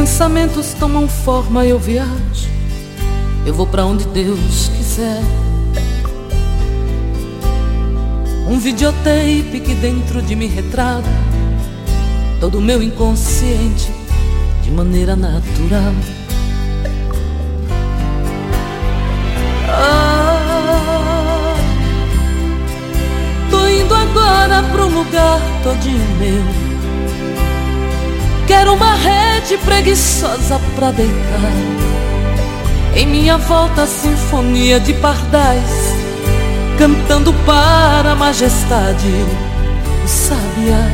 pensamentos tomam forma, eu viajo. Eu vou para onde Deus quiser. Um videotape que dentro de mim retrata todo o meu inconsciente de maneira natural. Ah, tô indo agora pro lugar todinho meu. Quero uma rede preguiçosa pra deitar. Em minha volta, sinfonia de pardais, cantando para a majestade, o sabiá,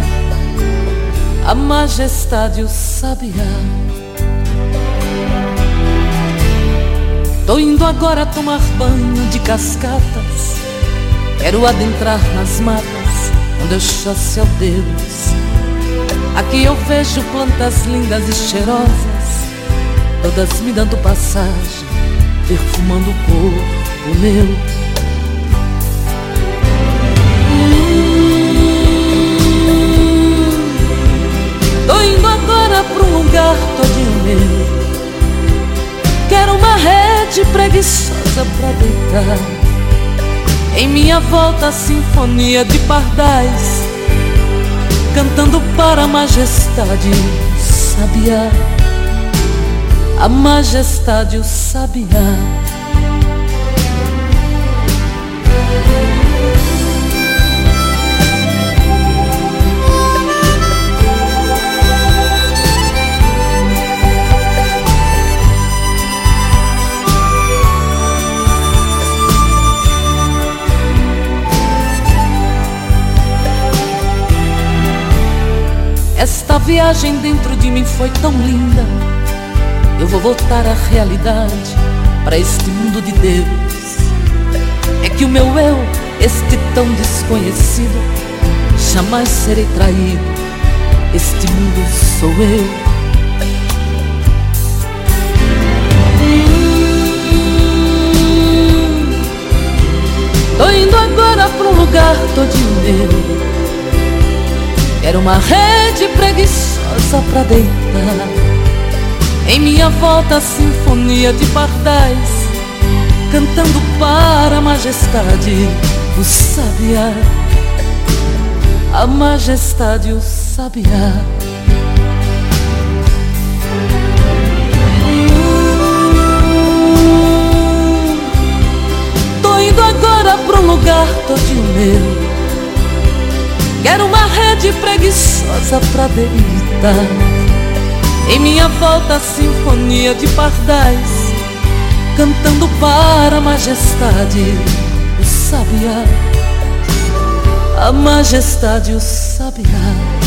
a majestade, o sabiá. Tô indo agora tomar banho de cascatas. Quero adentrar nas matas onde eu chasse ao Deus. Aqui eu vejo plantas lindas e cheirosas, todas me dando passagem, perfumando o corpo meu. Tô indo agora pra um lugar todinho meu. Quero uma rede preguiçosa pra deitar. Em minha volta, a sinfonia de pardais, cantando para a majestade, o sabiá. A majestade, o sabiá. Esta viagem dentro de mim foi tão linda. Eu vou voltar à realidade, para este mundo de Deus. É que o meu eu, este tão desconhecido, jamais serei traído. Este mundo sou eu. Tô indo agora pra um lugar todinho meu. Quero uma rede preguiçosa pra deitar. Em minha volta, a sinfonia de pardais, cantando para a majestade, o sabiá. A majestade, o sabiá. Tô indo agora pro lugar todinho meu. Quero uma rede preguiçosa pra deitar. Em minha volta, a sinfonia de pardais, cantando para a majestade, o sabiá. A majestade, o sabiá.